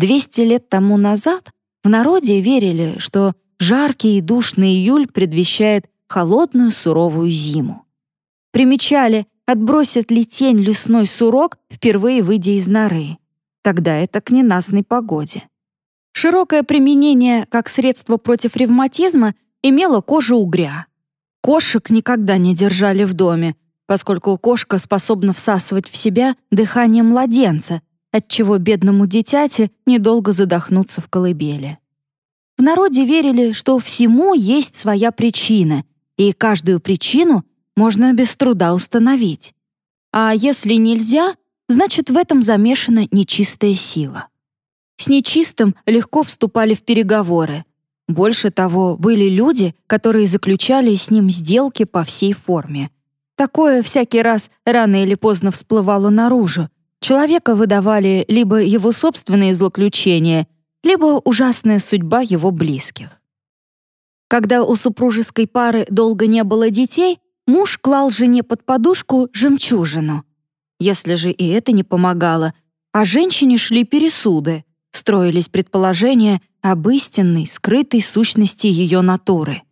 200 лет тому назад в народе верили, что жаркий и душный июль предвещает холодную суровую зиму. Примечали, отбросит ли тень лесной сурок, впервые выйдя из норы. Тогда это к ненастной погоде. Широкое применение как средство против ревматизма имело кожа угря. Кошек никогда не держали в доме, поскольку кошка способна всасывать в себя дыхание младенца, отчего бедному дитяти недолго задохнуться в колыбели. В народе верили, что всему есть своя причина, и каждую причину можно без труда установить. А если нельзя, значит, в этом замешана нечистая сила. С нечистым легко вступали в переговоры. Больше того, были люди, которые заключали с ним сделки по всей форме. Такое всякий раз рано или поздно всплывало наружу. Человека выдавали либо его собственные злоключения, либо ужасная судьба его близких. Когда у супружеской пары долго не было детей, муж клал жене под подушку жемчужину. Если же и это не помогало, а женщине шли пересуды — строились предположения об истинной, скрытой сущности ее натуры.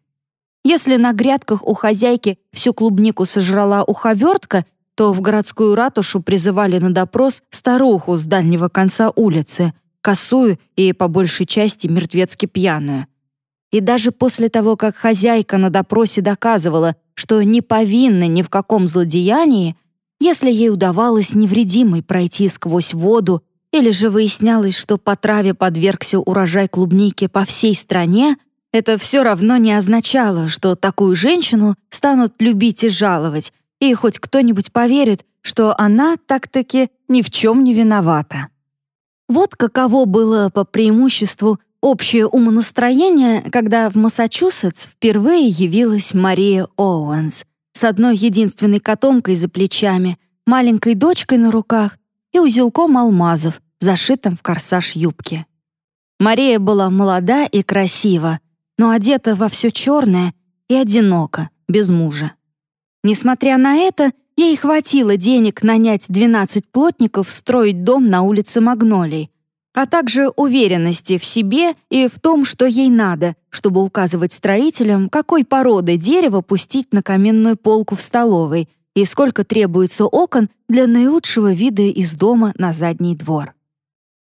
Если на грядках у хозяйки всю клубнику сожрала уховертка, то в городскую ратушу призывали на допрос старуху с дальнего конца улицы, косую и, по большей части, мертвецки пьяную. И даже после того, как хозяйка на допросе доказывала, что не повинна ни в каком злодеянии, если ей удавалось невредимой пройти сквозь воду или же выяснялось, что по траве подвергся урожай клубники по всей стране, это все равно не означало, что такую женщину станут любить и жаловать, и хоть кто-нибудь поверит, что она так-таки ни в чем не виновата. Вот каково было по преимуществу общее умонастроение, когда в Массачусетс впервые явилась Мария Оуэнс с одной единственной котомкой за плечами, маленькой дочкой на руках и узелком алмазов, зашитым в корсаж юбки. Мария была молода и красива, но одета во все черное и одиноко, без мужа. Несмотря на это, ей хватило денег нанять 12 плотников строить дом на улице Магнолий, а также уверенности в себе и в том, что ей надо, чтобы указывать строителям, какой породы дерева пустить на каменную полку в столовой и сколько требуется окон для наилучшего вида из дома на задний двор.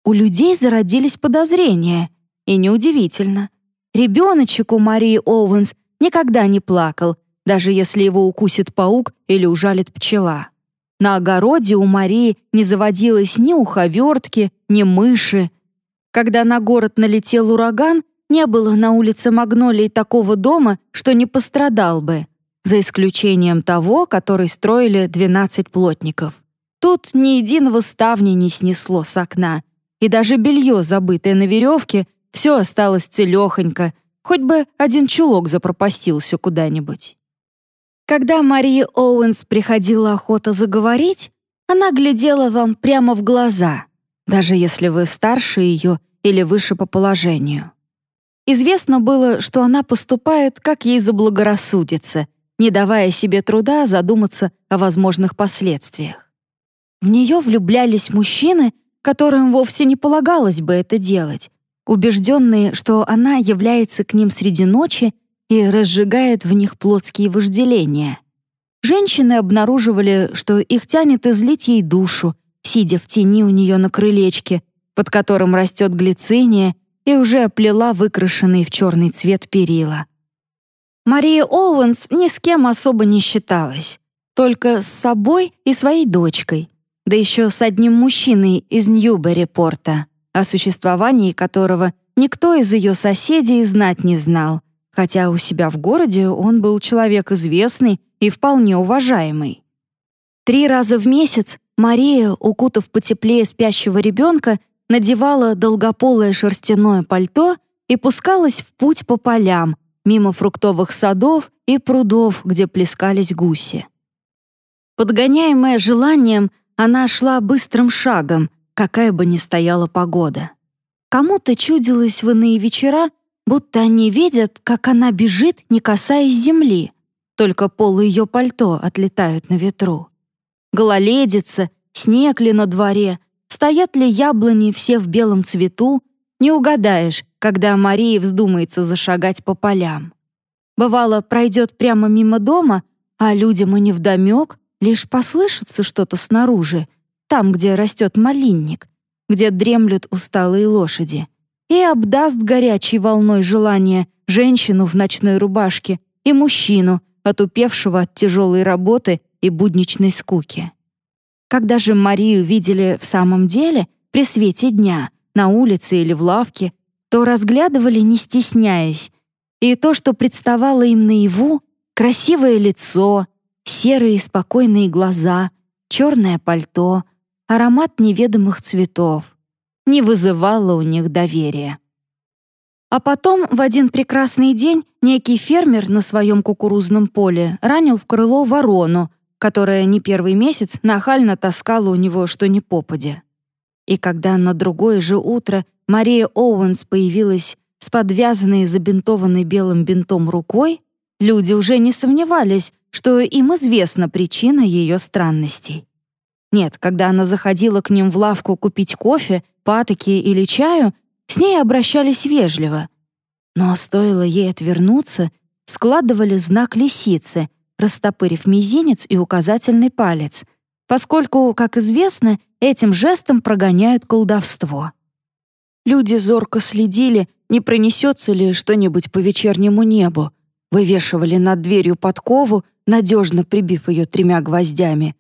У людей зародились подозрения, и неудивительно. Ребеночек у Марии Оуэнс никогда не плакал, даже если его укусит паук или ужалит пчела. На огороде у Марии не заводилось ни уховертки, ни мыши. Когда на город налетел ураган, не было на улице Магнолии такого дома, что не пострадал бы за исключением того, который строили 12 плотников. Тут ни единого ставня не снесло с окна, и даже белье, забытое на веревке, все осталось целехонько, хоть бы один чулок запропастился куда-нибудь. Когда Марии Оуэнс приходила охота заговорить, она глядела вам прямо в глаза, даже если вы старше ее или выше по положению. Известно было, что она поступает, как ей заблагорассудится, не давая себе труда задуматься о возможных последствиях. В нее влюблялись мужчины, которым вовсе не полагалось бы это делать, убежденные, что она является к ним среди ночи и разжигает в них плотские вожделения. Женщины обнаруживали, что их тянет излить ей душу, сидя в тени у нее на крылечке, под которым растет глициния и уже оплела выкрашенные в черный цвет перила. Мария Оуэнс ни с кем особо не считалась, только с собой и своей дочкой, да еще с одним мужчиной из Ньюбери-порта, о существовании которого никто из ее соседей знать не знал, хотя у себя в городе он был человек известный и вполне уважаемый. Три раза в месяц Мария, укутав потеплее спящего ребенка, надевала долгополое шерстяное пальто и пускалась в путь по полям, мимо фруктовых садов и прудов, где плескались гуси. Подгоняемая желанием, она шла быстрым шагом, какая бы ни стояла погода. Кому-то чудилось в иные вечера, будто они видят, как она бежит, не касаясь земли, только полы ее пальто отлетают на ветру. Гололедица, снег ли на дворе, стоят ли яблони все в белом цвету, не угадаешь, когда Марии вздумается зашагать по полям. Бывало, пройдет прямо мимо дома, а людям и невдомек, лишь послышится что-то снаружи, там, где растет малинник, где дремлют усталые лошади, и обдаст горячей волной желания женщину в ночной рубашке и мужчину, отупевшего от тяжелой работы и будничной скуки. Когда же Марию видели в самом деле, при свете дня, на улице или в лавке, то разглядывали, не стесняясь, и то, что представало им наяву, красивое лицо, серые спокойные глаза, черное пальто, аромат неведомых цветов, не вызывало у них доверия. А потом в один прекрасный день некий фермер на своем кукурузном поле ранил в крыло ворону, которая не первый месяц нахально таскала у него что ни попадя. И когда на другое же утро Мария Оуэнс появилась с подвязанной и забинтованной белым бинтом рукой, люди уже не сомневались, что им известна причина ее странностей. Нет, когда она заходила к ним в лавку купить кофе, патоки или чаю, с ней обращались вежливо. Но стоило ей отвернуться, складывали знак лисицы, растопырив мизинец и указательный палец, поскольку, как известно, этим жестом прогоняют колдовство. Люди зорко следили, не пронесется ли что-нибудь по вечернему небу, вывешивали над дверью подкову, надежно прибив ее тремя гвоздями,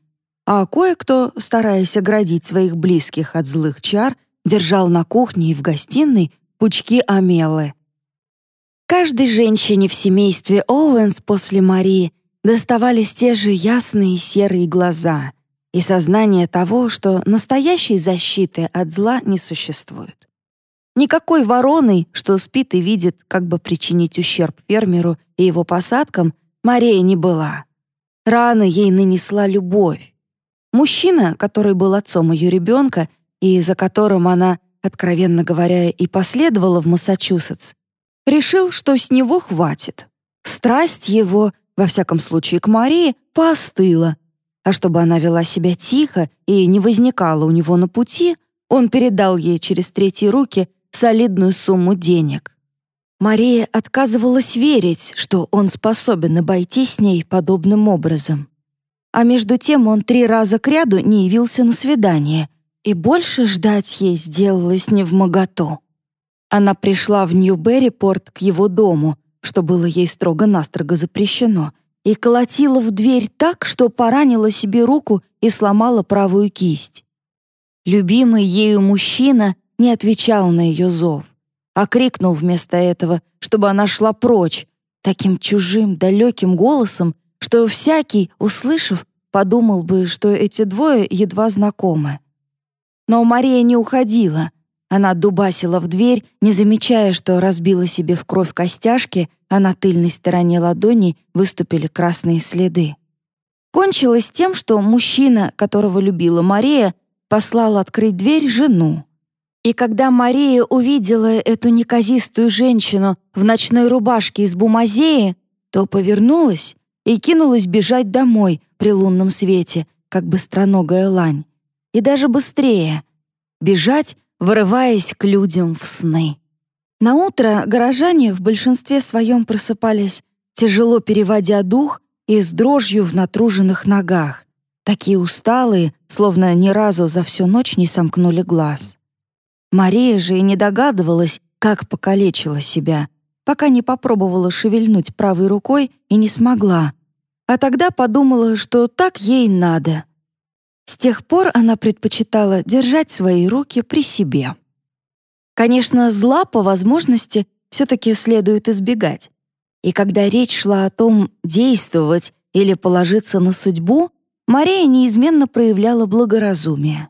а кое-кто, стараясь оградить своих близких от злых чар, держал на кухне и в гостиной пучки амелы. Каждой женщине в семействе Оуэнс после Марии доставались те же ясные серые глаза и сознание того, что настоящей защиты от зла не существует. Никакой вороны, что спит и видит, как бы причинить ущерб фермеру и его посадкам, Мария не была. Раны ей нанесла любовь. Мужчина, который был отцом ее ребенка и за которым она, откровенно говоря, и последовала в Массачусетс, решил, что с него хватит. Страсть его, во всяком случае к Марии, поостыла, а чтобы она вела себя тихо и не возникала у него на пути, он передал ей через третьи руки солидную сумму денег. Мария отказывалась верить, что он способен обойтись с ней подобным образом. А между тем он три раза кряду не явился на свидание, и больше ждать ей сделалось невмоготу. Она пришла в Нью-Берри-порт к его дому, что было ей строго-настрого запрещено, и колотила в дверь так, что поранила себе руку и сломала правую кисть. Любимый ею мужчина не отвечал на ее зов, а крикнул вместо этого, чтобы она шла прочь, таким чужим, далеким голосом, что всякий, услышав, подумал бы, что эти двое едва знакомы. Но Мария не уходила. Она дубасила в дверь, не замечая, что разбила себе в кровь костяшки, а на тыльной стороне ладони выступили красные следы. Кончилось тем, что мужчина, которого любила Мария, послал открыть дверь жену. И когда Мария увидела эту неказистую женщину в ночной рубашке из бумазеи, то повернулась и кинулась бежать домой при лунном свете, как быстроногая лань. И даже быстрее. Бежать, вырываясь к людям в сны. На утро горожане в большинстве своем просыпались, тяжело переводя дух и с дрожью в натруженных ногах, такие усталые, словно ни разу за всю ночь не сомкнули глаз. Мария же и не догадывалась, как покалечила себя, пока не попробовала шевельнуть правой рукой и не смогла. А тогда подумала, что так ей надо. С тех пор она предпочитала держать свои руки при себе. Конечно, зла по возможности все-таки следует избегать. И когда речь шла о том, действовать или положиться на судьбу, Мария неизменно проявляла благоразумие.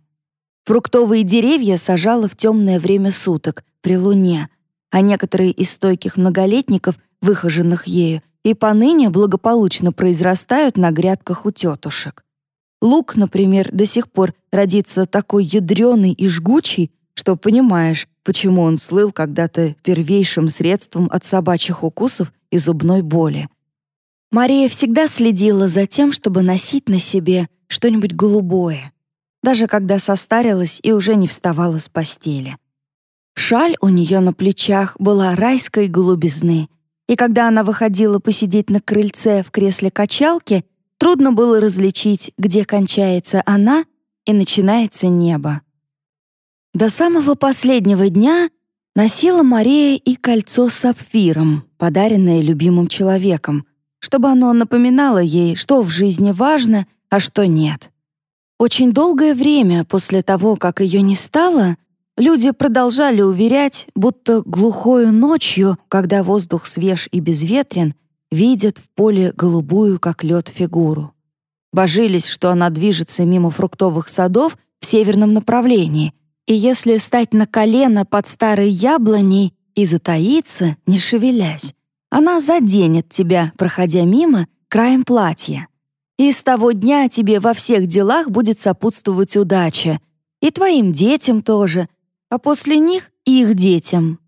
Фруктовые деревья сажала в темное время суток, при луне, а некоторые из стойких многолетников, выхоженных ею, и поныне благополучно произрастают на грядках у тетушек. Лук, например, до сих пор родится такой ядреный и жгучий, что понимаешь, почему он слыл когда-то первейшим средством от собачьих укусов и зубной боли. Мария всегда следила за тем, чтобы носить на себе что-нибудь голубое, даже когда состарилась и уже не вставала с постели. Шаль у нее на плечах была райской голубизны, и когда она выходила посидеть на крыльце в кресле качалки, трудно было различить, где кончается она и начинается небо. До самого последнего дня носила Мария и кольцо с сапфиром, подаренное любимым человеком, чтобы оно напоминало ей, что в жизни важно, а что нет. Очень долгое время после того, как ее не стало, люди продолжали уверять, будто глухою ночью, когда воздух свеж и безветрен, видят в поле голубую, как лед, фигуру. Божились, что она движется мимо фруктовых садов в северном направлении, и если стать на колено под старой яблоней и затаиться, не шевелясь, она заденет тебя, проходя мимо, краем платья. И с того дня тебе во всех делах будет сопутствовать удача. И твоим детям тоже, а после них и их детям.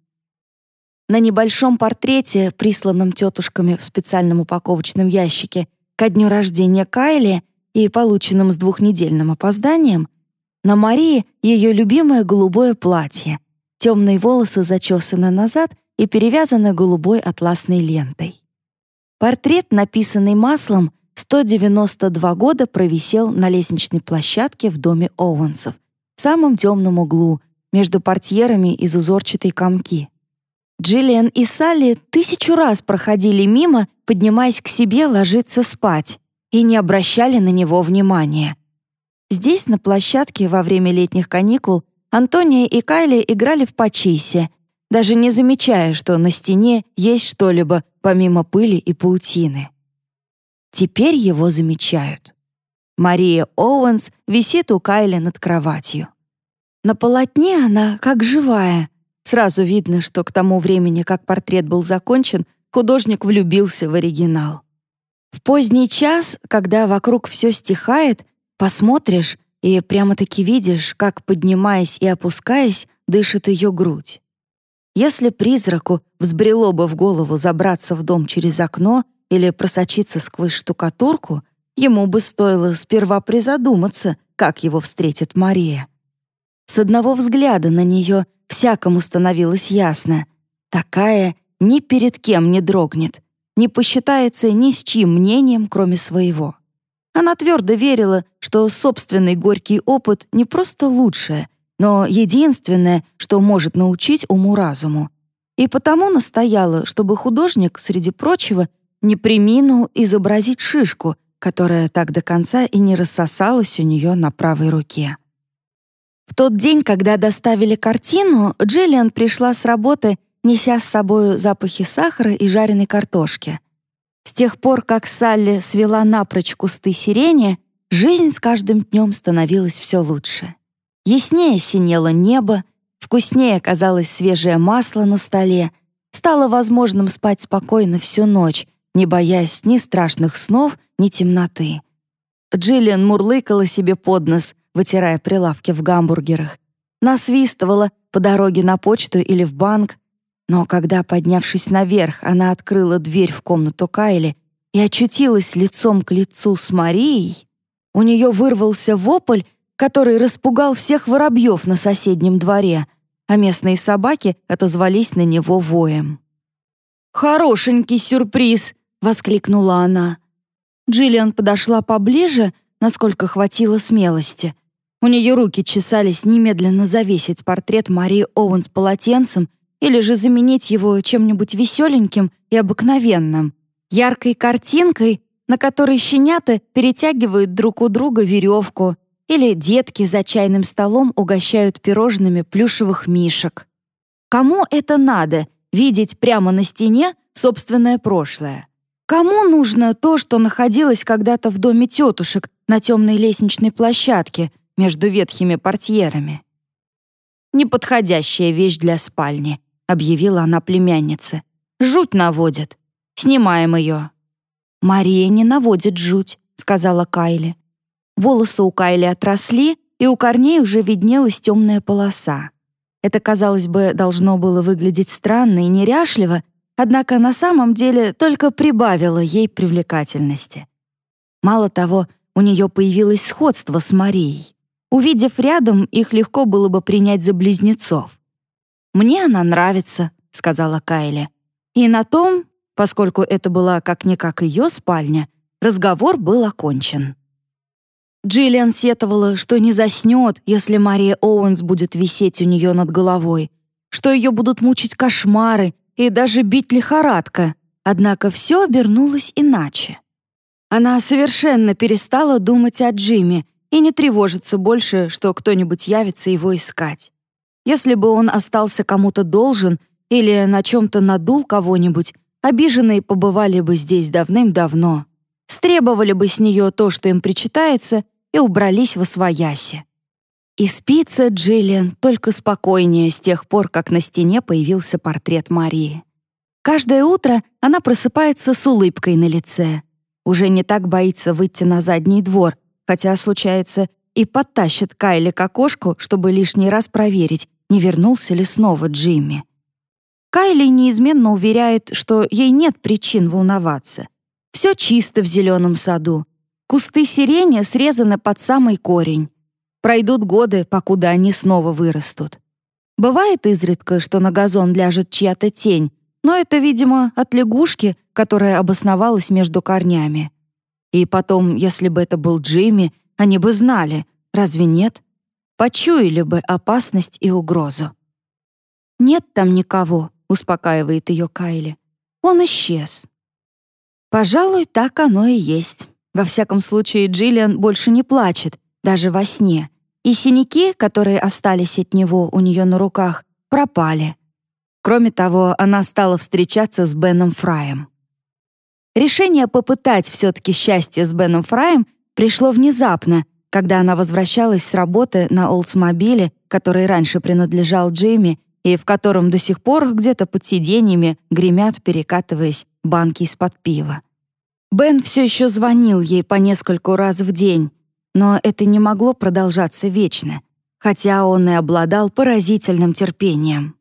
На небольшом портрете, присланном тетушками в специальном упаковочном ящике ко дню рождения Кайли и полученном с двухнедельным опозданием, на Марии ее любимое голубое платье, темные волосы зачесаны назад и перевязаны голубой атласной лентой. Портрет, написанный маслом, 192 года провисел на лестничной площадке в доме Оуэнсов, в самом темном углу, между портьерами из узорчатой комки. Джиллиан и Салли тысячу раз проходили мимо, поднимаясь к себе ложиться спать, и не обращали на него внимания. Здесь, на площадке, во время летних каникул, Антония и Кайли играли в пачисе, даже не замечая, что на стене есть что-либо помимо пыли и паутины. Теперь его замечают. Мария Оуэнс висит у Кайли над кроватью. На полотне она как живая. Сразу видно, что к тому времени, как портрет был закончен, художник влюбился в оригинал. В поздний час, когда вокруг все стихает, посмотришь и прямо-таки видишь, как, поднимаясь и опускаясь, дышит ее грудь. Если призраку взбрело бы в голову забраться в дом через окно или просочиться сквозь штукатурку, ему бы стоило сперва призадуматься, как его встретит Мария. С одного взгляда на нее всякому становилось ясно. Такая ни перед кем не дрогнет, не посчитается ни с чьим мнением, кроме своего. Она твердо верила, что собственный горький опыт не просто лучшее, но единственное, что может научить уму-разуму. И потому настояла, чтобы художник, среди прочего, не приминул изобразить шишку, которая так до конца и не рассосалась у нее на правой руке. В тот день, когда доставили картину, Джиллиан пришла с работы, неся с собой запахи сахара и жареной картошки. С тех пор, как Салли свела напрочь кусты сирени, жизнь с каждым днем становилась все лучше. Яснее синело небо, вкуснее оказалось свежее масло на столе, стало возможным спать спокойно всю ночь, не боясь ни страшных снов, ни темноты. Джиллиан мурлыкала себе под нос, вытирая прилавки в гамбургерах. Насвистывала по дороге на почту или в банк. Но когда, поднявшись наверх, она открыла дверь в комнату Кайли и очутилась лицом к лицу с Марией, у нее вырвался вопль, который распугал всех воробьев на соседнем дворе, а местные собаки отозвались на него воем. «Хорошенький сюрприз!» воскликнула она. Джиллиан подошла поближе, насколько хватило смелости. У нее руки чесались немедленно завесить портрет Марии Оуэнс полотенцем или же заменить его чем-нибудь веселеньким и обыкновенным, яркой картинкой, на которой щенята перетягивают друг у друга веревку, или детки за чайным столом угощают пирожными плюшевых мишек. Кому это надо — видеть прямо на стене собственное прошлое? Кому нужно то, что находилось когда-то в доме тетушек на темной лестничной площадке между ветхими портьерами? «Неподходящая вещь для спальни», — объявила она племяннице. «Жуть наводит. Снимаем ее». «Мария не наводит жуть», — сказала Кайли. Волосы у Кайли отросли, и у корней уже виднелась темная полоса. Это, казалось бы, должно было выглядеть странно и неряшливо, однако на самом деле только прибавило ей привлекательности. Мало того, у нее появилось сходство с Марией. Увидев рядом, их легко было бы принять за близнецов. «Мне она нравится», — сказала Кайли. И на том, поскольку это была как-никак ее спальня, разговор был окончен. Джиллиан сетовала, что не заснет, если Мария Оуэнс будет висеть у нее над головой, что ее будут мучить кошмары и даже бить лихорадка. Однако все обернулось иначе. Она совершенно перестала думать о Джимми и не тревожится больше, что кто-нибудь явится его искать. Если бы он остался кому-то должен или на чем-то надул кого-нибудь, обиженные побывали бы здесь давным-давно, стребовали бы с нее то, что им причитается, и убрались во свояси. И спится Джиллиан только спокойнее с тех пор, как на стене появился портрет Марии. Каждое утро она просыпается с улыбкой на лице. Уже не так боится выйти на задний двор, хотя, случается, и подтащит Кайли к окошку, чтобы лишний раз проверить, не вернулся ли снова Джимми. Кайли неизменно уверяет, что ей нет причин волноваться. Все чисто в зеленом саду. Кусты сирени срезаны под самый корень. Пройдут годы, покуда они снова вырастут. Бывает изредка, что на газон ляжет чья-то тень, но это, видимо, от лягушки, которая обосновалась между корнями. И потом, если бы это был Джимми, они бы знали, разве нет? Почуяли бы опасность и угрозу. «Нет там никого», — успокаивает ее Кайли. «Он исчез». Пожалуй, так оно и есть. Во всяком случае, Джиллиан больше не плачет, даже во сне. И синяки, которые остались от него у нее на руках, пропали. Кроме того, она стала встречаться с Беном Фраем. Решение попытать все-таки счастье с Беном Фраем пришло внезапно, когда она возвращалась с работы на Олдсмобиле, который раньше принадлежал Джимми и в котором до сих пор где-то под сиденьями гремят, перекатываясь, банки из-под пива. Бен все еще звонил ей по нескольку раз в день, но это не могло продолжаться вечно, хотя он и обладал поразительным терпением.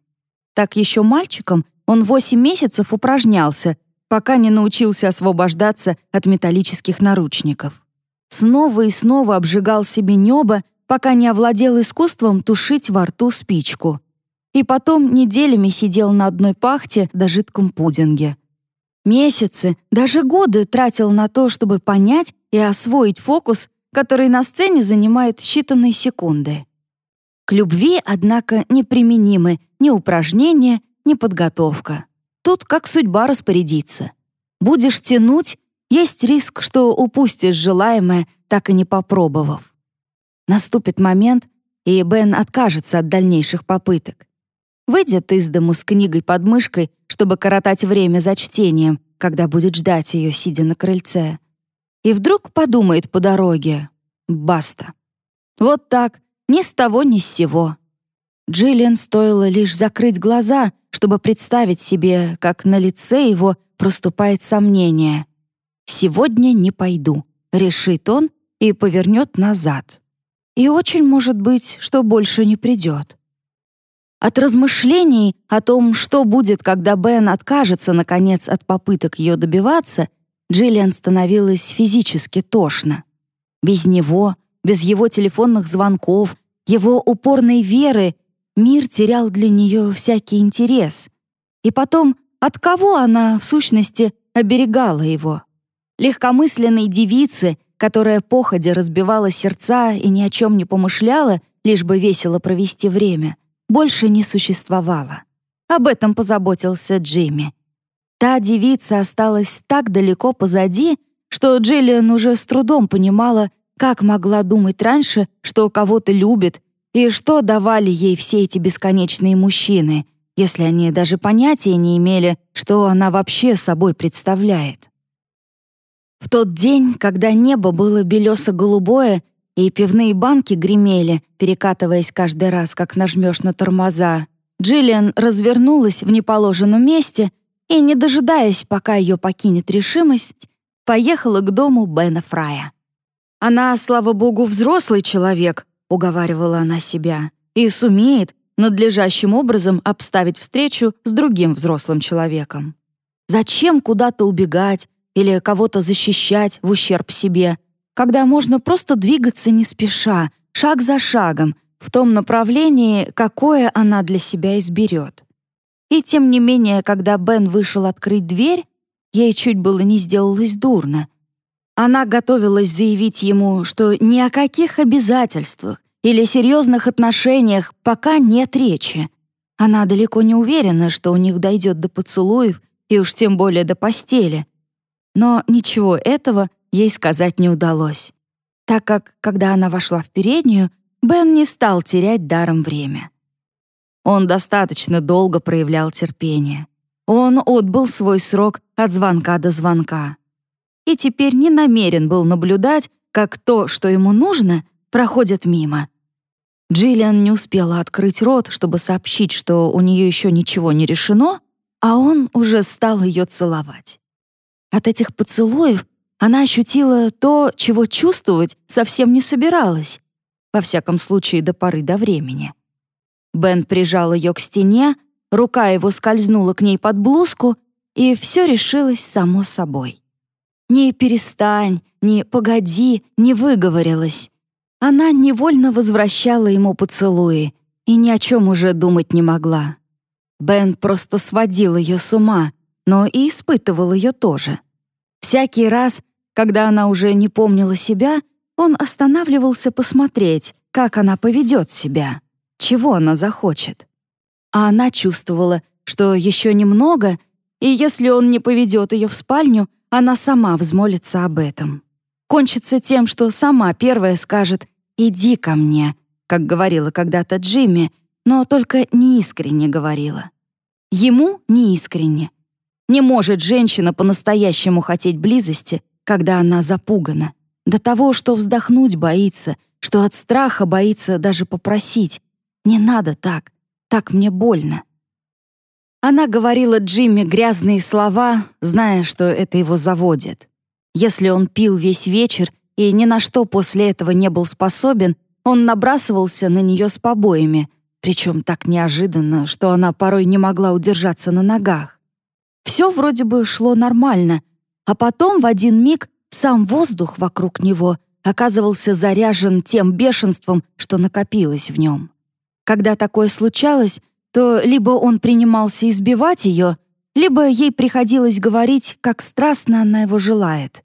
Так еще мальчиком он восемь месяцев упражнялся, пока не научился освобождаться от металлических наручников. Снова и снова обжигал себе небо, пока не овладел искусством тушить во рту спичку. И потом неделями сидел на одной пахте до жидком пудинге. Месяцы, даже годы тратил на то, чтобы понять и освоить фокус, который на сцене занимает считанные секунды. К любви, однако, неприменимы ни упражнения, ни подготовка. Тут как судьба распорядится. Будешь тянуть, есть риск, что упустишь желаемое, так и не попробовав. Наступит момент, и Бен откажется от дальнейших попыток. Выйдет из дому с книгой под мышкой, чтобы коротать время за чтением, когда будет ждать ее, сидя на крыльце. И вдруг подумает по дороге «Баста». Вот так, ни с того, ни с сего. Джиллиан стоило лишь закрыть глаза, чтобы представить себе, как на лице его проступает сомнение. «Сегодня не пойду», — решит он и повернет назад. И очень может быть, что больше не придет. От размышлений о том, что будет, когда Бен откажется, наконец, от попыток ее добиваться, Джиллиан становилась физически тошно. Без него, без его телефонных звонков, его упорной веры мир терял для нее всякий интерес. И потом, от кого она, в сущности, оберегала его? Легкомысленной девицы, которая походе разбивала сердца и ни о чем не помышляла, лишь бы весело провести время — больше не существовало. Об этом позаботился Джимми. Та девица осталась так далеко позади, что Джиллиан уже с трудом понимала, как могла думать раньше, что кого-то любит, и что давали ей все эти бесконечные мужчины, если они даже понятия не имели, что она вообще собой представляет. В тот день, когда небо было белесо-голубое и пивные банки гремели, перекатываясь каждый раз, как нажмешь на тормоза. Джиллиан развернулась в неположенном месте и, не дожидаясь, пока ее покинет решимость, поехала к дому Бена Фрая. «Она, слава богу, взрослый человек», — уговаривала она себя, «и сумеет надлежащим образом обставить встречу с другим взрослым человеком. Зачем куда-то убегать или кого-то защищать в ущерб себе, когда можно просто двигаться не спеша, шаг за шагом, в том направлении, какое она для себя изберет. И тем не менее, когда Бен вышел открыть дверь, ей чуть было не сделалось дурно. Она готовилась заявить ему, что ни о каких обязательствах или серьезных отношениях пока нет речи. Она далеко не уверена, что у них дойдет до поцелуев и уж тем более до постели. Но ничего этого ей сказать не удалось, так как, когда она вошла в переднюю, Бен не стал терять даром время. Он достаточно долго проявлял терпение. Он отбыл свой срок от звонка до звонка. И теперь не намерен был наблюдать, как то, что ему нужно, проходит мимо. Джиллиан не успела открыть рот, чтобы сообщить, что у нее еще ничего не решено, а он уже стал ее целовать. От этих поцелуев она ощутила то, чего чувствовать совсем не собиралась, во всяком случае до поры до времени. Бен прижал ее к стене, рука его скользнула к ней под блузку, и все решилось само собой. «Не перестань, не погоди, не выговорилась». Она невольно возвращала ему поцелуи и ни о чем уже думать не могла. Бен просто сводил ее с ума, но и испытывал ее тоже. Всякий раз, когда она уже не помнила себя, он останавливался посмотреть, как она поведет себя, чего она захочет. А она чувствовала, что еще немного, и если он не поведет ее в спальню, она сама взмолится об этом. Кончится тем, что сама первая скажет «иди ко мне», как говорила когда-то Джимми, но только неискренне говорила. Ему неискренне. Не может женщина по-настоящему хотеть близости, когда она запугана. До того, что вздохнуть боится, что от страха боится даже попросить. «Не надо так, так мне больно». Она говорила Джимми грязные слова, зная, что это его заводит. Если он пил весь вечер и ни на что после этого не был способен, он набрасывался на нее с побоями, причем так неожиданно, что она порой не могла удержаться на ногах. Все вроде бы шло нормально, а потом в один миг сам воздух вокруг него оказывался заряжен тем бешенством, что накопилось в нем. Когда такое случалось, то либо он принимался избивать ее, либо ей приходилось говорить, как страстно она его желает.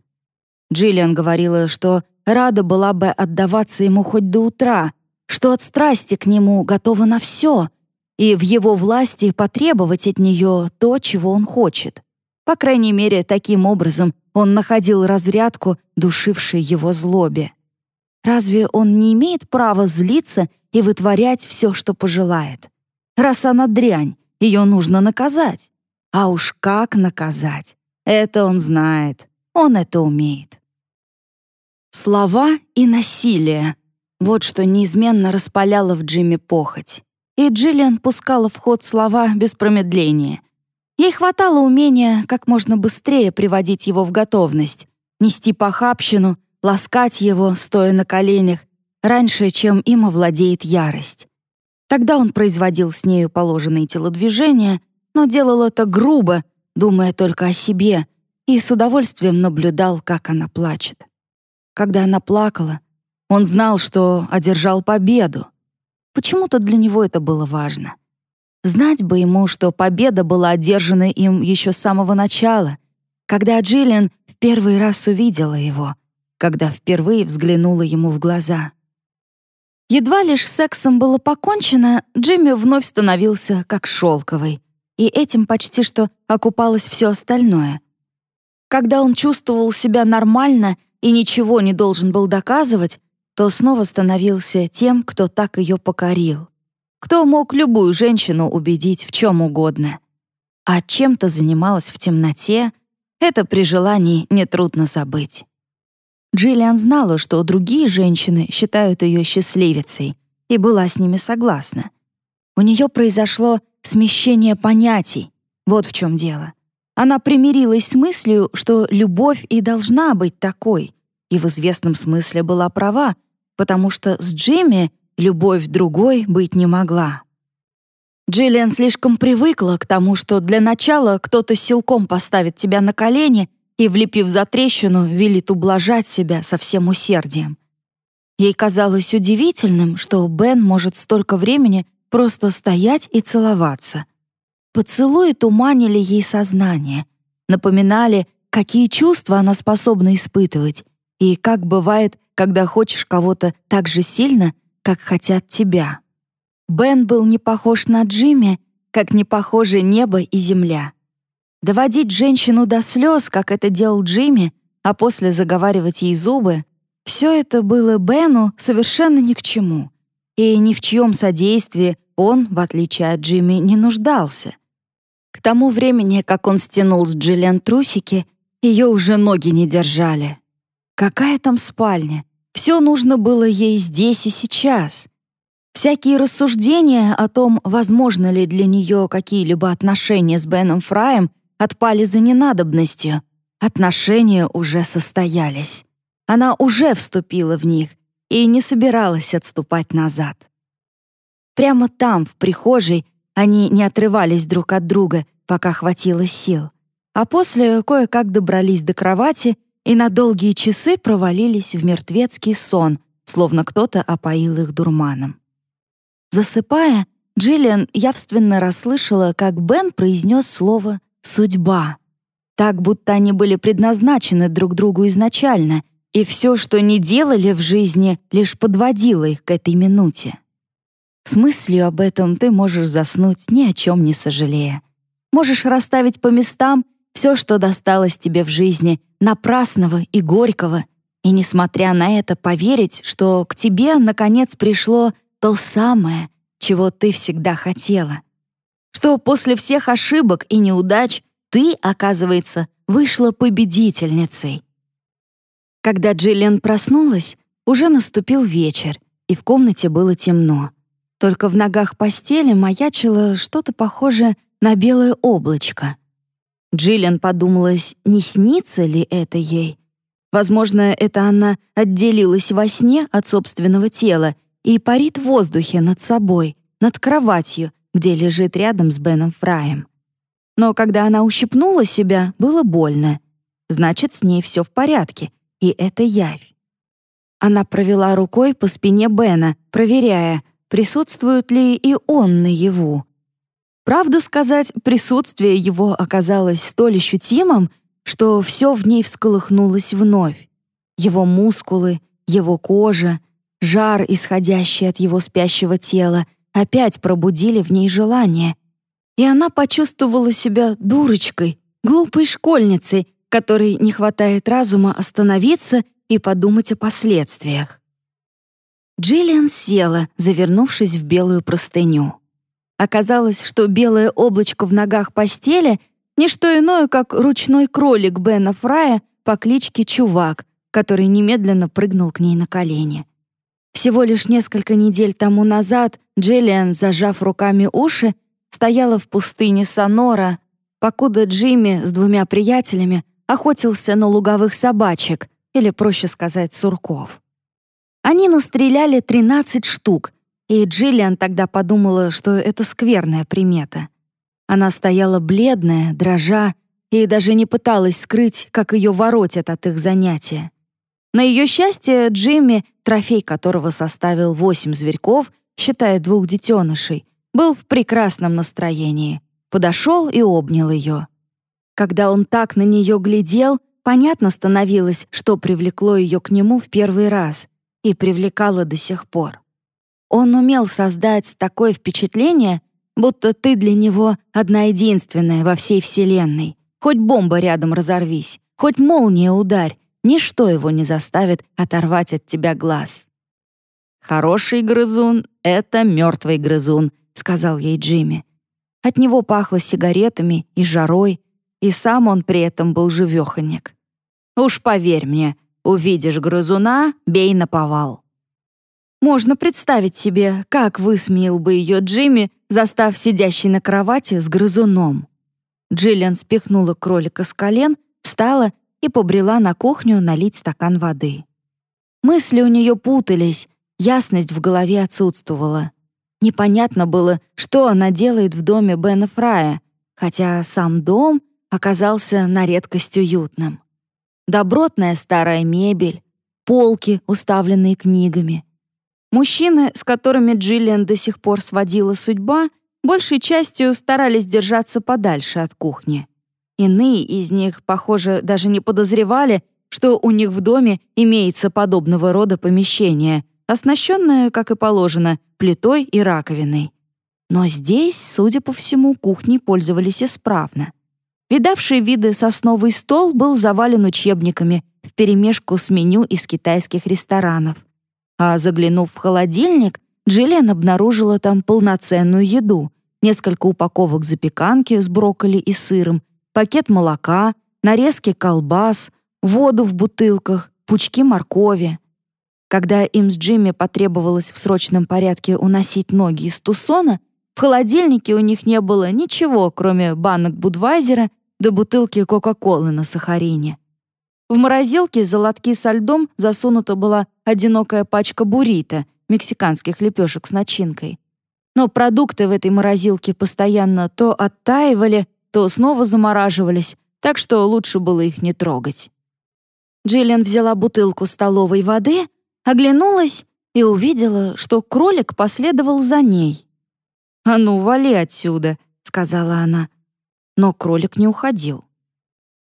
Джиллиан говорила, что рада была бы отдаваться ему хоть до утра, что от страсти к нему готова на все, и в его власти потребовать от нее то, чего он хочет. По крайней мере, таким образом он находил разрядку, душившей его злобе. Разве он не имеет права злиться и вытворять все, что пожелает? Раз она дрянь, ее нужно наказать. А уж как наказать? Это он знает, он это умеет. Слова и насилие — вот что неизменно распаляло в Джимми похоть. И Джиллиан пускала в ход слова без промедления — Ей хватало умения как можно быстрее приводить его в готовность, нести похабщину, ласкать его, стоя на коленях, раньше, чем им овладеет ярость. Тогда он производил с нею положенные телодвижения, но делал это грубо, думая только о себе, и с удовольствием наблюдал, как она плачет. Когда она плакала, он знал, что одержал победу. Почему-то для него это было важно. Знать бы ему, что победа была одержана им еще с самого начала, когда Джиллиан в первый раз увидела его, когда впервые взглянула ему в глаза. Едва лишь сексом было покончено, Джимми вновь становился как шелковый, и этим почти что окупалось все остальное. Когда он чувствовал себя нормально и ничего не должен был доказывать, то снова становился тем, кто так ее покорил кто мог любую женщину убедить в чем угодно. А чем-то занималась в темноте, это при желании нетрудно забыть. Джиллиан знала, что другие женщины считают ее счастливицей, и была с ними согласна. У нее произошло смещение понятий, вот в чем дело. Она примирилась с мыслью, что любовь и должна быть такой, и в известном смысле была права, потому что с Джимми Любовь другой быть не могла. Джиллиан слишком привыкла к тому, что для начала кто-то силком поставит тебя на колени и, влепив за трещину, велит ублажать себя со всем усердием. Ей казалось удивительным, что Бен может столько времени просто стоять и целоваться. Поцелуи туманили ей сознание, напоминали, какие чувства она способна испытывать и как бывает, когда хочешь кого-то так же сильно, как хотят тебя. Бен был не похож на Джимми, как не похожи небо и земля. Доводить женщину до слез, как это делал Джимми, а после заговаривать ей зубы, все это было Бену совершенно ни к чему. И ни в чьем содействии он, в отличие от Джимми, не нуждался. К тому времени, как он стянул с Джиллиан трусики, ее уже ноги не держали. Какая там спальня? Все нужно было ей здесь и сейчас. Всякие рассуждения о том, возможно ли для нее какие-либо отношения с Беном Фраем, отпали за ненадобностью. Отношения уже состоялись. Она уже вступила в них и не собиралась отступать назад. Прямо там, в прихожей, они не отрывались друг от друга, пока хватило сил. А после кое-как добрались до кровати и на долгие часы провалились в мертвецкий сон, словно кто-то опоил их дурманом. Засыпая, Джиллиан явственно расслышала, как Бен произнес слово «судьба». Так, будто они были предназначены друг другу изначально, и все, что не делали в жизни, лишь подводило их к этой минуте. С мыслью об этом ты можешь заснуть, ни о чем не сожалея. Можешь расставить по местам все, что досталось тебе в жизни, напрасного и горького, и, несмотря на это, поверить, что к тебе, наконец, пришло то самое, чего ты всегда хотела. Что после всех ошибок и неудач ты, оказывается, вышла победительницей. Когда Джиллиан проснулась, уже наступил вечер, и в комнате было темно. Только в ногах постели маячило что-то похожее на белое облачко. Джиллиан подумалась, не снится ли это ей. Возможно, это она отделилась во сне от собственного тела и парит в воздухе над собой, над кроватью, где лежит рядом с Беном Фраем. Но когда она ущипнула себя, было больно. Значит, с ней все в порядке, и это явь. Она провела рукой по спине Бена, проверяя, присутствует ли и он наяву. Правду сказать, присутствие его оказалось столь ощутимым, что все в ней всколыхнулось вновь. Его мускулы, его кожа, жар, исходящий от его спящего тела, опять пробудили в ней желание. И она почувствовала себя дурочкой, глупой школьницей, которой не хватает разума остановиться и подумать о последствиях. Джиллиан села, завернувшись в белую простыню. Оказалось, что белое облачко в ногах постели — не что иное, как ручной кролик Бена Фрая по кличке Чувак, который немедленно прыгнул к ней на колени. Всего лишь несколько недель тому назад Джиллиан, зажав руками уши, стояла в пустыне Сонора, покуда Джимми с двумя приятелями охотился на луговых собачек, или, проще сказать, сурков. Они настреляли 13 штук, и Джиллиан тогда подумала, что это скверная примета. Она стояла бледная, дрожа, и даже не пыталась скрыть, как ее воротят от их занятия. На ее счастье, Джимми, трофей которого составил восемь зверьков, считая двух детенышей, был в прекрасном настроении. Подошел и обнял ее. Когда он так на нее глядел, понятно становилось, что привлекло ее к нему в первый раз и привлекало до сих пор. Он умел создать такое впечатление, будто ты для него одна единственная во всей Вселенной. Хоть бомба рядом разорвись, хоть молния ударь, Ничто его не заставит оторвать от тебя глаз. «Хороший грызун — это мертвый грызун», — сказал ей Джимми. От него пахло сигаретами и жарой, и сам он при этом был живёхонек. «Уж поверь мне, увидишь грызуна — бей на повал». Можно представить себе, как высмеял бы ее Джимми, застав сидящей на кровати с грызуном. Джиллиан спихнула кролика с колен, встала и побрела на кухню налить стакан воды. Мысли у нее путались, ясность в голове отсутствовала. Непонятно было, что она делает в доме Бена Фрая, хотя сам дом оказался на редкость уютным. Добротная старая мебель, полки, уставленные книгами. Мужчины, с которыми Джиллиан до сих пор сводила судьба, большей частью старались держаться подальше от кухни. Иные из них, похоже, даже не подозревали, что у них в доме имеется подобного рода помещение, оснащенное, как и положено, плитой и раковиной. Но здесь, судя по всему, кухней пользовались исправно. Видавший виды сосновый стол был завален учебниками вперемешку с меню из китайских ресторанов. А заглянув в холодильник, Джиллиан обнаружила там полноценную еду, несколько упаковок запеканки с брокколи и сыром, пакет молока, нарезки колбас, воду в бутылках, пучки моркови. Когда им с Джимми потребовалось в срочном порядке уносить ноги из тусона, в холодильнике у них не было ничего, кроме банок Будвайзера до бутылки Кока-Колы на сахарине. В морозилке за лотки со льдом засунута была одинокая пачка буррито, мексиканских лепешек с начинкой. Но продукты в этой морозилке постоянно то оттаивали, то снова замораживались, так что лучше было их не трогать. Джиллиан взяла бутылку столовой воды, оглянулась и увидела, что кролик последовал за ней. «А ну, вали отсюда», — сказала она но кролик не уходил.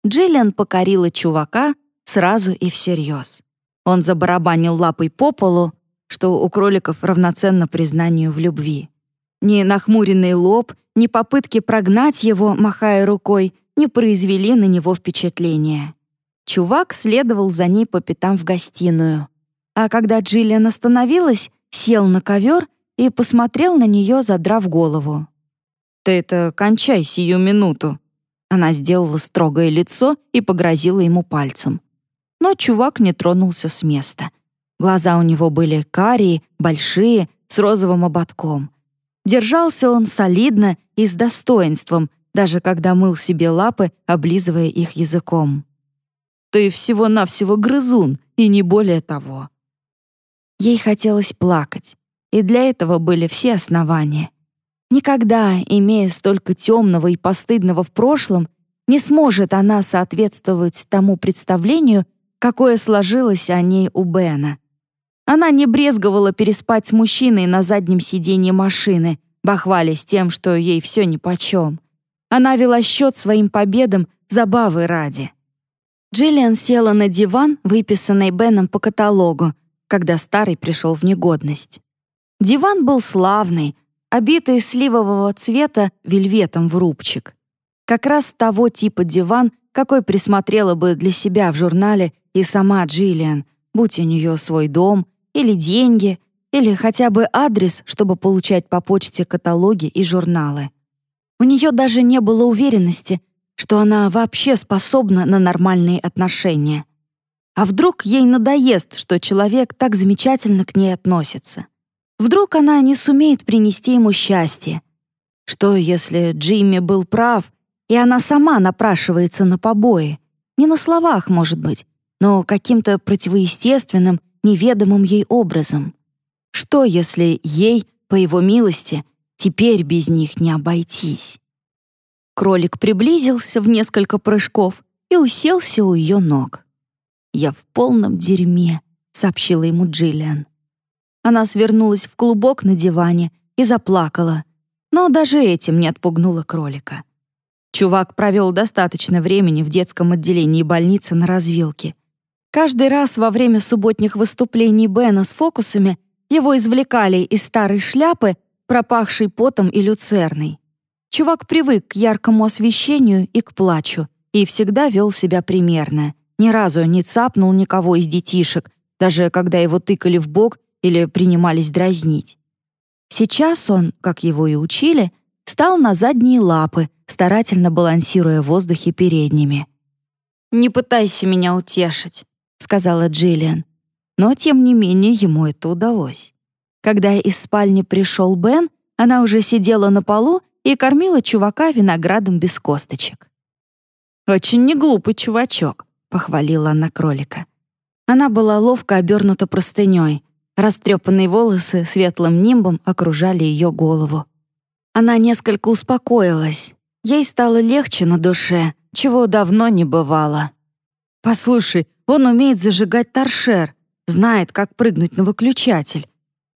Джиллиан покорила чувака сразу и всерьез. Он забарабанил лапой по полу, что у кроликов равноценно признанию в любви. Ни нахмуренный лоб, ни попытки прогнать его, махая рукой, не произвели на него впечатления. Чувак следовал за ней по пятам в гостиную. А когда Джиллиан остановилась, сел на ковер и посмотрел на нее, задрав голову. «Ты это кончай сию минуту». Она сделала строгое лицо и погрозила ему пальцем. Но чувак не тронулся с места. Глаза у него были карие, большие, с розовым ободком. Держался он солидно и с достоинством, даже когда мыл себе лапы, облизывая их языком. «Ты всего-навсего грызун, и не более того». Ей хотелось плакать, и для этого были все основания. Никогда, имея столько темного и постыдного в прошлом, не сможет она соответствовать тому представлению, какое сложилось о ней у Бена. Она не брезговала переспать с мужчиной на заднем сиденье машины, бахвалясь тем, что ей все нипочем. Она вела счет своим победам забавы ради. Джиллиан села на диван, выписанный Беном по каталогу, когда старый пришел в негодность. Диван был славный, обитый сливового цвета вельветом в рубчик. Как раз того типа диван, какой присмотрела бы для себя в журнале и сама Джиллиан, будь у нее свой дом или деньги, или хотя бы адрес, чтобы получать по почте каталоги и журналы. У нее даже не было уверенности, что она вообще способна на нормальные отношения. А вдруг ей надоест, что человек так замечательно к ней относится? Вдруг она не сумеет принести ему счастье? Что, если Джимми был прав, и она сама напрашивается на побои? Не на словах, может быть, но каким-то противоестественным, неведомым ей образом. Что, если ей, по его милости, теперь без них не обойтись? Кролик приблизился в несколько прыжков и уселся у ее ног. «Я в полном дерьме», — сообщила ему Джиллиан. Она свернулась в клубок на диване и заплакала, но даже этим не отпугнула кролика. Чувак провел достаточно времени в детском отделении больницы на развилке. Каждый раз во время субботних выступлений Бена с фокусами его извлекали из старой шляпы, пропахшей потом и люцерной. Чувак привык к яркому освещению и к плачу и всегда вел себя примерно. Ни разу не цапнул никого из детишек, даже когда его тыкали в бок или принимались дразнить. Сейчас он, как его и учили, стал на задние лапы, старательно балансируя в воздухе передними. «Не пытайся меня утешить», — сказала Джиллиан. Но, тем не менее, ему это удалось. Когда из спальни пришел Бен, она уже сидела на полу и кормила чувака виноградом без косточек. «Очень неглупый чувачок», — похвалила она кролика. Она была ловко обернута простыней, Растрепанные волосы светлым нимбом окружали ее голову. Она несколько успокоилась. Ей стало легче на душе, чего давно не бывало. «Послушай, он умеет зажигать торшер», знает, как прыгнуть на выключатель.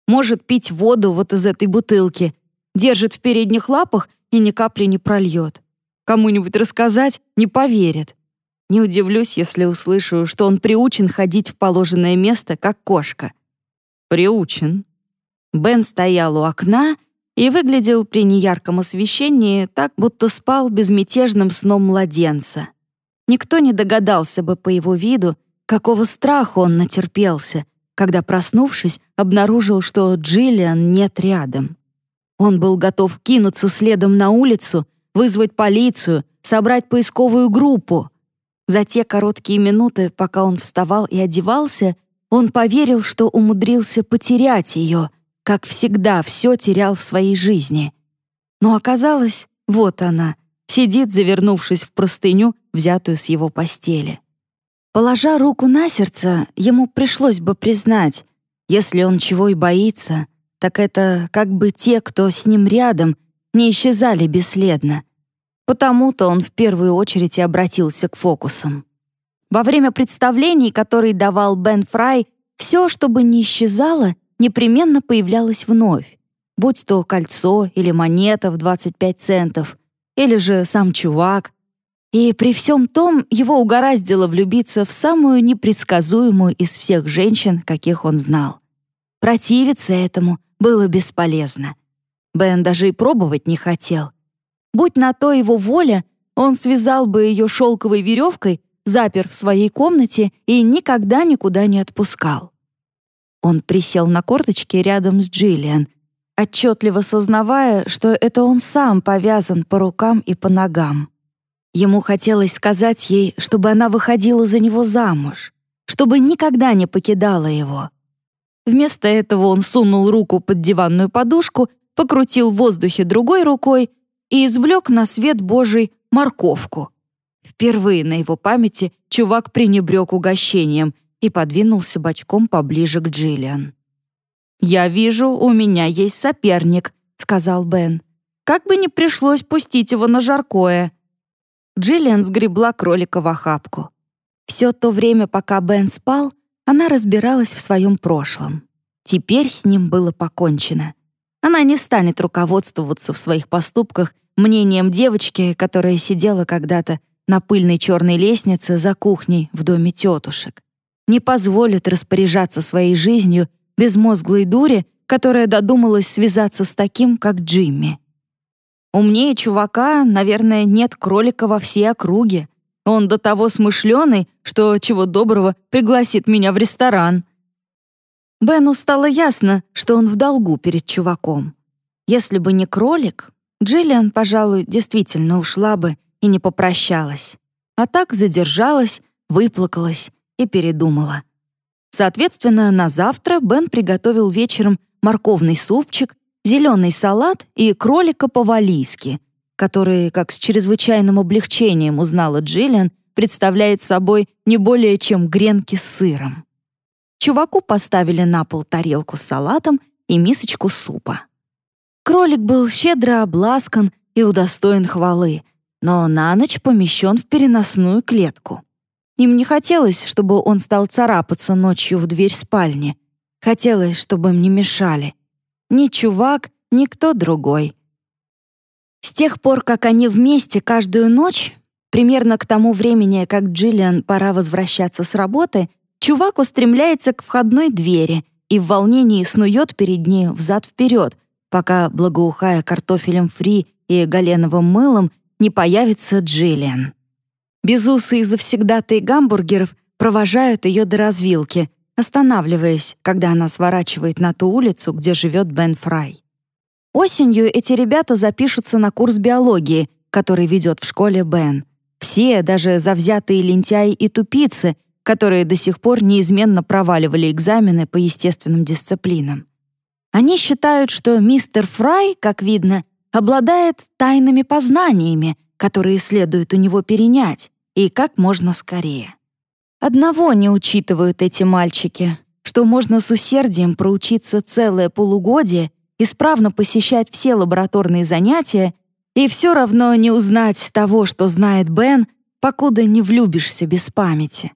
Может пить воду вот из этой бутылки, держит в передних лапах и ни капли не прольет. Кому-нибудь рассказать не поверит. Не удивлюсь, если услышу, что он приучен ходить в положенное место, как кошка. Приучен. Бен стоял у окна и выглядел при неярком освещении так, будто спал безмятежным сном младенца. Никто не догадался бы по его виду, какого страха он натерпелся, когда, проснувшись, обнаружил, что Джиллиан нет рядом. Он был готов кинуться следом на улицу, вызвать полицию, собрать поисковую группу. За те короткие минуты, пока он вставал и одевался, он поверил, что умудрился потерять ее, как всегда все терял в своей жизни. Но оказалось, вот она, сидит, завернувшись в простыню, взятую с его постели. Положа руку на сердце, ему пришлось бы признать, если он чего и боится, так это как бы те, кто с ним рядом, не исчезали бесследно. Потому-то он в первую очередь и обратился к фокусам. Во время представлений, которые давал Бен Фрай, все, что бы не исчезало, непременно появлялось вновь, будь то кольцо или монета в 25 центов, или же сам чувак. И при всем том его угораздило влюбиться в самую непредсказуемую из всех женщин, каких он знал. Противиться этому было бесполезно. Бен даже и пробовать не хотел. Будь на то его воля, он связал бы ее шелковой веревкой, запер в своей комнате и никогда никуда не отпускал. Он присел на корточки рядом с Джиллиан, отчетливо сознавая, что это он сам повязан по рукам и по ногам. Ему хотелось сказать ей, чтобы она выходила за него замуж, чтобы никогда не покидала его. Вместо этого он сунул руку под диванную подушку, покрутил в воздухе другой рукой и извлек на свет Божий морковку. Впервые на его памяти чувак пренебрег угощением и подвинулся бочком поближе к Джиллиан. «Я вижу, у меня есть соперник», — сказал Бен. «Как бы ни пришлось пустить его на жаркое». Джиллиан сгребла кролика в охапку. Все то время, пока Бен спал, она разбиралась в своем прошлом. Теперь с ним было покончено. Она не станет руководствоваться в своих поступках мнением девочки, которая сидела когда-то на пыльной черной лестнице за кухней в доме тетушек. Не позволит распоряжаться своей жизнью безмозглой дуре, которая додумалась связаться с таким, как Джимми. Умнее чувака, наверное, нет кролика во всей округе. Он до того смышленый, что, чего доброго, пригласит меня в ресторан. Бену стало ясно, что он в долгу перед чуваком. Если бы не кролик, Джиллиан, пожалуй, действительно ушла бы и не попрощалась. А так задержалась, выплакалась и передумала. Соответственно, на завтра Бен приготовил вечером морковный супчик, зеленый салат и кролика по-валийски, который, как с чрезвычайным облегчением узнала Джиллиан, представляет собой не более чем гренки с сыром. Чуваку поставили на пол тарелку с салатом и мисочку супа. Кролик был щедро обласкан и удостоен хвалы, но на ночь помещен в переносную клетку. Им не хотелось, чтобы он стал царапаться ночью в дверь спальни. Хотелось, чтобы им не мешали. Ни чувак, ни кто другой. С тех пор, как они вместе каждую ночь, примерно к тому времени, как Джиллиан пора возвращаться с работы, чувак устремляется к входной двери и в волнении снует перед ней взад-вперед, пока, благоухая картофелем фри и галеновым мылом, не появится Джиллиан. Безусые завсегдатые гамбургеров провожают ее до развилки, останавливаясь, когда она сворачивает на ту улицу, где живет Бен Фрай. Осенью эти ребята запишутся на курс биологии, который ведет в школе Бен. Все, даже завзятые лентяи и тупицы, которые до сих пор неизменно проваливали экзамены по естественным дисциплинам. Они считают, что мистер Фрай, как видно, обладает тайными познаниями, которые следует у него перенять, и как можно скорее. Одного не учитывают эти мальчики, что можно с усердием проучиться целое полугодие, исправно посещать все лабораторные занятия и все равно не узнать того, что знает Бен, покуда не влюбишься без памяти.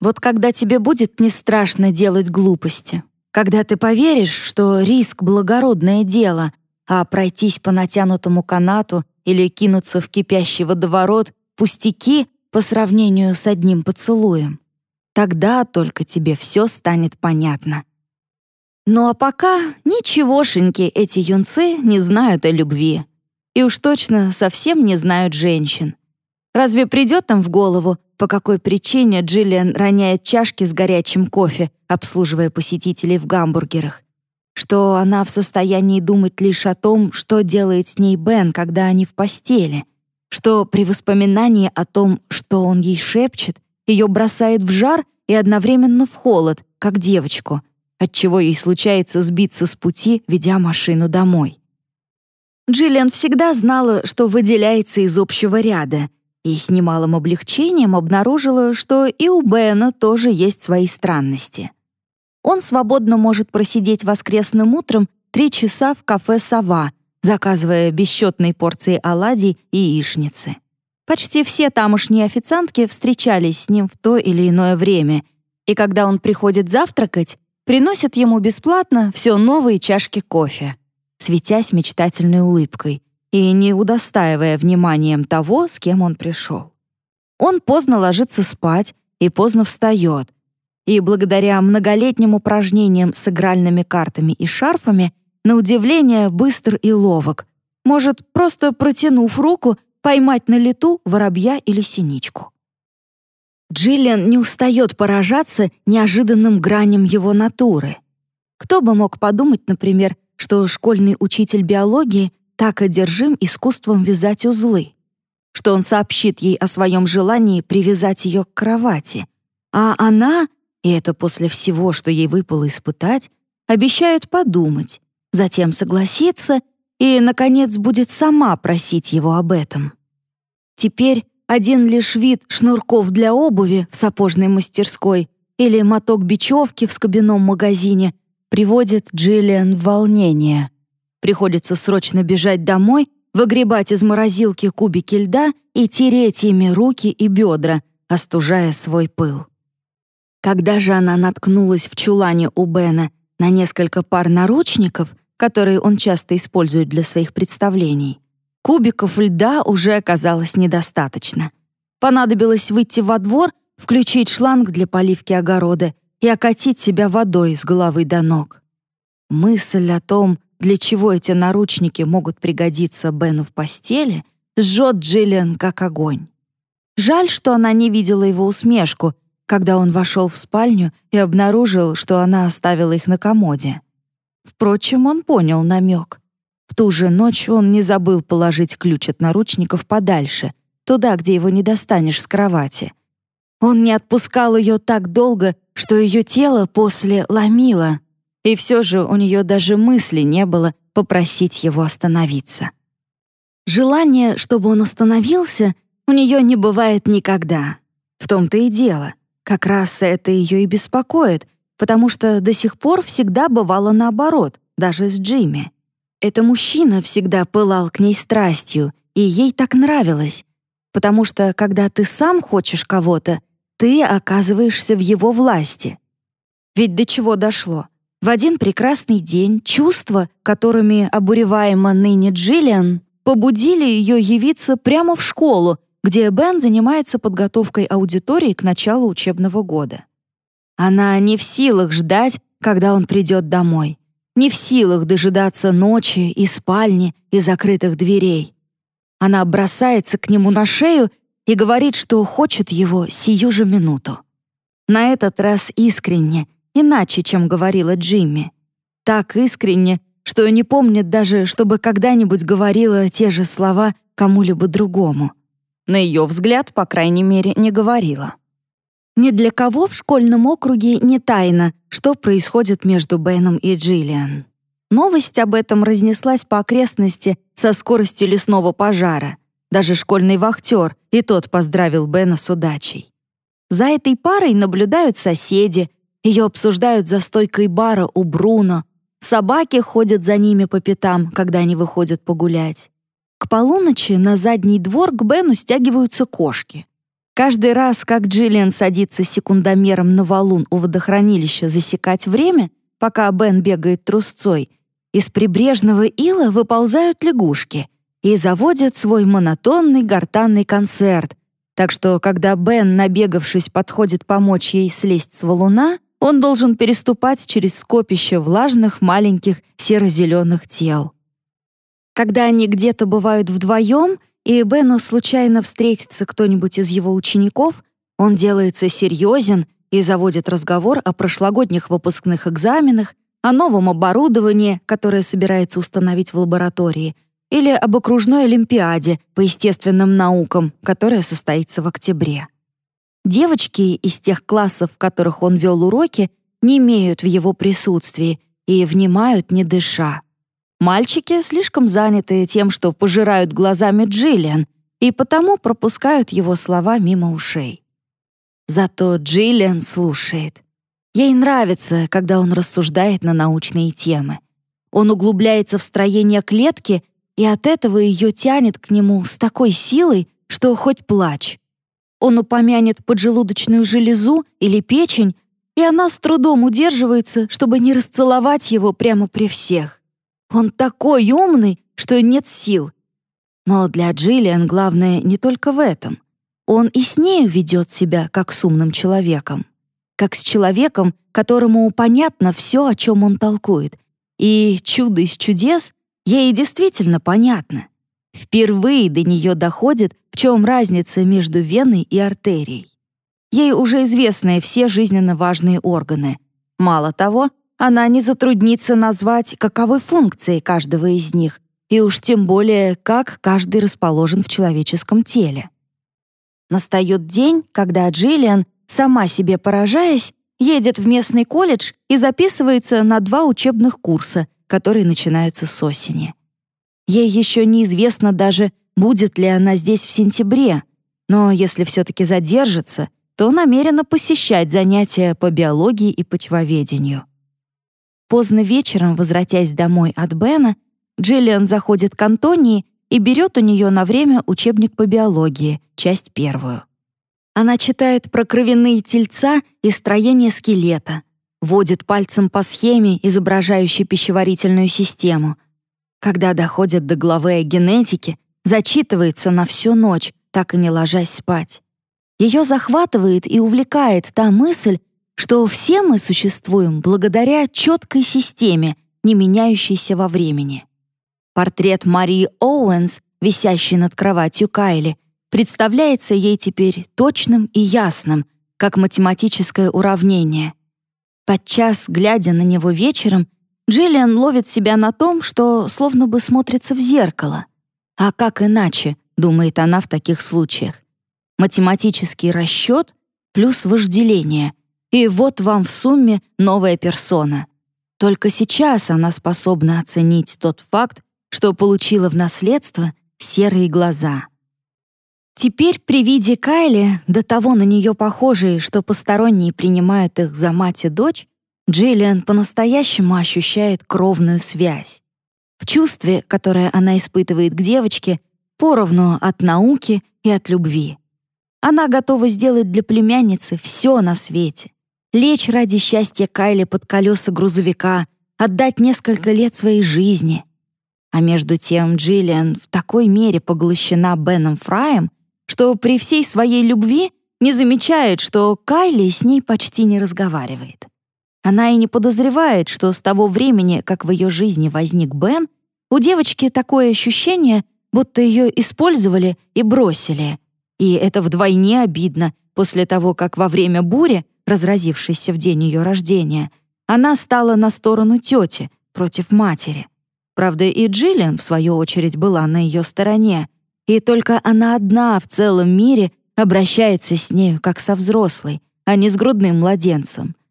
Вот когда тебе будет не страшно делать глупости, когда ты поверишь, что риск — благородное дело, а пройтись по натянутому канату или кинуться в кипящий водоворот — пустяки по сравнению с одним поцелуем. Тогда только тебе все станет понятно. Ну а пока ничегошеньки эти юнцы не знают о любви. И уж точно совсем не знают женщин. Разве придет им в голову, по какой причине Джиллиан роняет чашки с горячим кофе, обслуживая посетителей в гамбургерах? Что она в состоянии думать лишь о том, что делает с ней Бен, когда они в постели? Что при воспоминании о том, что он ей шепчет, ее бросает в жар и одновременно в холод, как девочку, отчего ей случается сбиться с пути, ведя машину домой? Джиллиан всегда знала, что выделяется из общего ряда — и с немалым облегчением обнаружила, что и у Бена тоже есть свои странности. Он свободно может просидеть воскресным утром три часа в кафе «Сова», заказывая бесчетные порции оладий и яичницы. Почти все тамошние официантки встречались с ним в то или иное время, и когда он приходит завтракать, приносят ему бесплатно все новые чашки кофе, светясь мечтательной улыбкой, и не удостаивая вниманием того, с кем он пришел. Он поздно ложится спать и поздно встает, и благодаря многолетним упражнениям с игральными картами и шарфами, на удивление быстр и ловок, может, просто протянув руку, поймать на лету воробья или синичку. Джиллиан не устает поражаться неожиданным граням его натуры. Кто бы мог подумать, например, что школьный учитель биологии так одержим искусством вязать узлы, что он сообщит ей о своем желании привязать ее к кровати, а она, и это после всего, что ей выпало испытать, обещает подумать, затем согласиться и, наконец, будет сама просить его об этом. Теперь один лишь вид шнурков для обуви в сапожной мастерской или моток бечевки в скобяном магазине приводит Джиллиан в волнение. Приходится срочно бежать домой, выгребать из морозилки кубики льда и тереть ими руки и бедра, остужая свой пыл. Когда же она наткнулась в чулане у Бена на несколько пар наручников, которые он часто использует для своих представлений, кубиков льда уже оказалось недостаточно. Понадобилось выйти во двор, включить шланг для поливки огорода и окатить себя водой с головы до ног. Мысль о том, для чего эти наручники могут пригодиться Бену в постели, сжет Джиллиан как огонь. Жаль, что она не видела его усмешку, когда он вошел в спальню и обнаружил, что она оставила их на комоде. Впрочем, он понял намек. В ту же ночь он не забыл положить ключ от наручников подальше, туда, где его не достанешь с кровати. Он не отпускал ее так долго, что ее тело после ломило, и все же у нее даже мысли не было попросить его остановиться. Желание, чтобы он остановился, у нее не бывает никогда. В том-то и дело. Как раз это ее и беспокоит, потому что до сих пор всегда бывало наоборот, даже с Джимми. Это мужчина всегда пылал к ней страстью, и ей так нравилось, потому что, когда ты сам хочешь кого-то, ты оказываешься в его власти. Ведь до чего дошло? В один прекрасный день чувства, которыми обуреваема ныне Джиллиан, побудили ее явиться прямо в школу, где Бен занимается подготовкой аудитории к началу учебного года. Она не в силах ждать, когда он придет домой, не в силах дожидаться ночи и спальни и закрытых дверей. Она бросается к нему на шею и говорит, что хочет его сию же минуту. На этот раз искренне, иначе, чем говорила Джимми. Так искренне, что не помнит даже, чтобы когда-нибудь говорила те же слова кому-либо другому. На ее взгляд, по крайней мере, не говорила. Ни для кого в школьном округе не тайна, что происходит между Беном и Джиллиан. Новость об этом разнеслась по окрестности со скоростью лесного пожара. Даже школьный вахтер и тот поздравил Бена с удачей. За этой парой наблюдают соседи, ее обсуждают за стойкой бара у Бруно. Собаки ходят за ними по пятам, когда они выходят погулять. К полуночи на задний двор к Бену стягиваются кошки. Каждый раз, как Джиллиан садится секундомером на валун у водохранилища засекать время, пока Бен бегает трусцой, из прибрежного ила выползают лягушки и заводят свой монотонный гортанный концерт. Так что, когда Бен, набегавшись, подходит помочь ей слезть с валуна, он должен переступать через скопище влажных маленьких серо-зеленых тел. Когда они где-то бывают вдвоем, и Бену случайно встретится кто-нибудь из его учеников, он делается серьезен и заводит разговор о прошлогодних выпускных экзаменах, о новом оборудовании, которое собирается установить в лаборатории, или об окружной олимпиаде по естественным наукам, которая состоится в октябре. Девочки из тех классов, в которых он вел уроки, не имеют в его присутствии и внимают, не дыша. Мальчики слишком заняты тем, что пожирают глазами Джиллиан, и потому пропускают его слова мимо ушей. Зато Джиллиан слушает. Ей нравится, когда он рассуждает на научные темы. Он углубляется в строение клетки, и от этого ее тянет к нему с такой силой, что хоть плачь. Он упомянет поджелудочную железу или печень, и она с трудом удерживается, чтобы не расцеловать его прямо при всех. Он такой умный, что нет сил. Но для Джиллиан главное не только в этом. Он и с нею ведет себя как с умным человеком. Как с человеком, которому понятно все, о чем он толкует. И чудо из чудес ей действительно понятно. Впервые до нее доходит, в чем разница между веной и артерией. Ей уже известны все жизненно важные органы. Мало того, она не затруднится назвать, каковы функции каждого из них, и уж тем более, как каждый расположен в человеческом теле. Настает день, когда Джиллиан, сама себе поражаясь, едет в местный колледж и записывается на два учебных курса, которые начинаются с осени. Ей еще неизвестно даже, будет ли она здесь в сентябре, но если все-таки задержится, то намерена посещать занятия по биологии и почвоведению. Поздно вечером, возвратясь домой от Бена, Джиллиан заходит к Антонии и берет у нее на время учебник по биологии, часть первую. Она читает про кровяные тельца и строение скелета, водит пальцем по схеме, изображающей пищеварительную систему, когда доходит до главы о генетике, зачитывается на всю ночь, так и не ложась спать. Ее захватывает и увлекает та мысль, что все мы существуем благодаря четкой системе, не меняющейся во времени. Портрет Марии Оуэнс, висящий над кроватью Кайли, представляется ей теперь точным и ясным, как математическое уравнение. Подчас, глядя на него вечером, Джиллиан ловит себя на том, что словно бы смотрится в зеркало. А как иначе, думает она в таких случаях? Математический расчет плюс вожделение. И вот вам в сумме новая персона. Только сейчас она способна оценить тот факт, что получила в наследство серые глаза. Теперь при виде Кайли, до того на нее похожие, что посторонние принимают их за мать и дочь, Джиллиан по-настоящему ощущает кровную связь. В чувстве, которое она испытывает к девочке, поровну от науки и от любви. Она готова сделать для племянницы все на свете. Лечь ради счастья Кайли под колеса грузовика, отдать несколько лет своей жизни. А между тем Джиллиан в такой мере поглощена Беном Фраем, что при всей своей любви не замечает, что Кайли с ней почти не разговаривает. Она и не подозревает, что с того времени, как в ее жизни возник Бен, у девочки такое ощущение, будто ее использовали и бросили. И это вдвойне обидно после того, как во время бури, разразившейся в день ее рождения, она стала на сторону тети против матери. Правда, и Джиллиан, в свою очередь, была на ее стороне, и только она одна в целом мире обращается с нею как со взрослой, а не с грудным младенцем —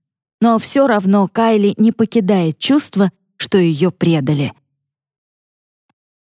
но все равно Кайли не покидает чувство, что ее предали.